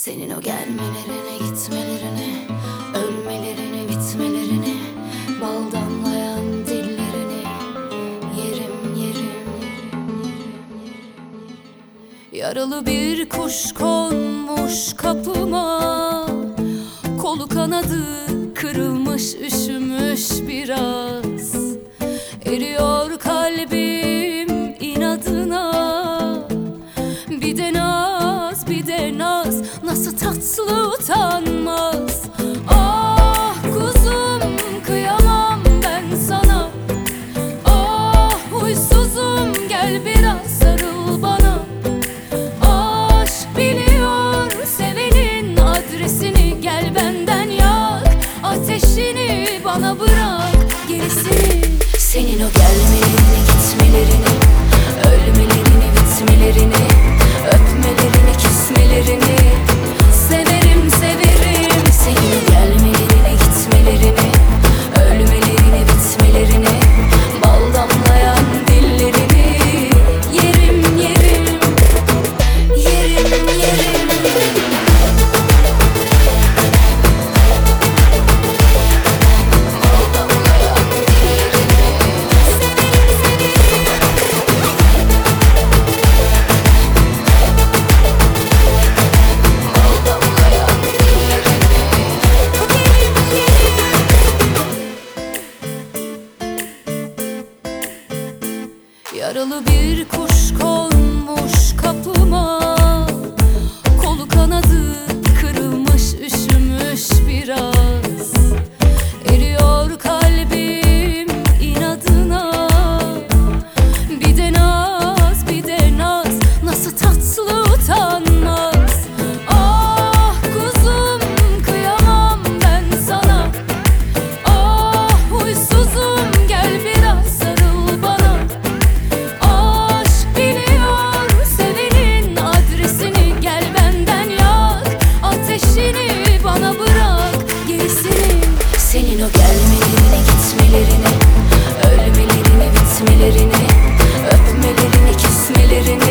Senin o gelmelerine gitmelerine Ölmelerine bitmelerine Bal damlayan dillerini Yerim yerim. Yaralı bir kuş konmuş kapıma Kolu kanadı kırılmış üşümüş biraz. Eriyor kalbim Nasıl tatlı Ah kuzum kıyamam ben sana. Ah huysuzum gel biraz sarıl bana. Aşk biliyor sevenin adresini Gel benden yak. Ateşini bana bırak gerisini Senin o gelmelerini Yaralı bir kuş konmuş kapıma didn't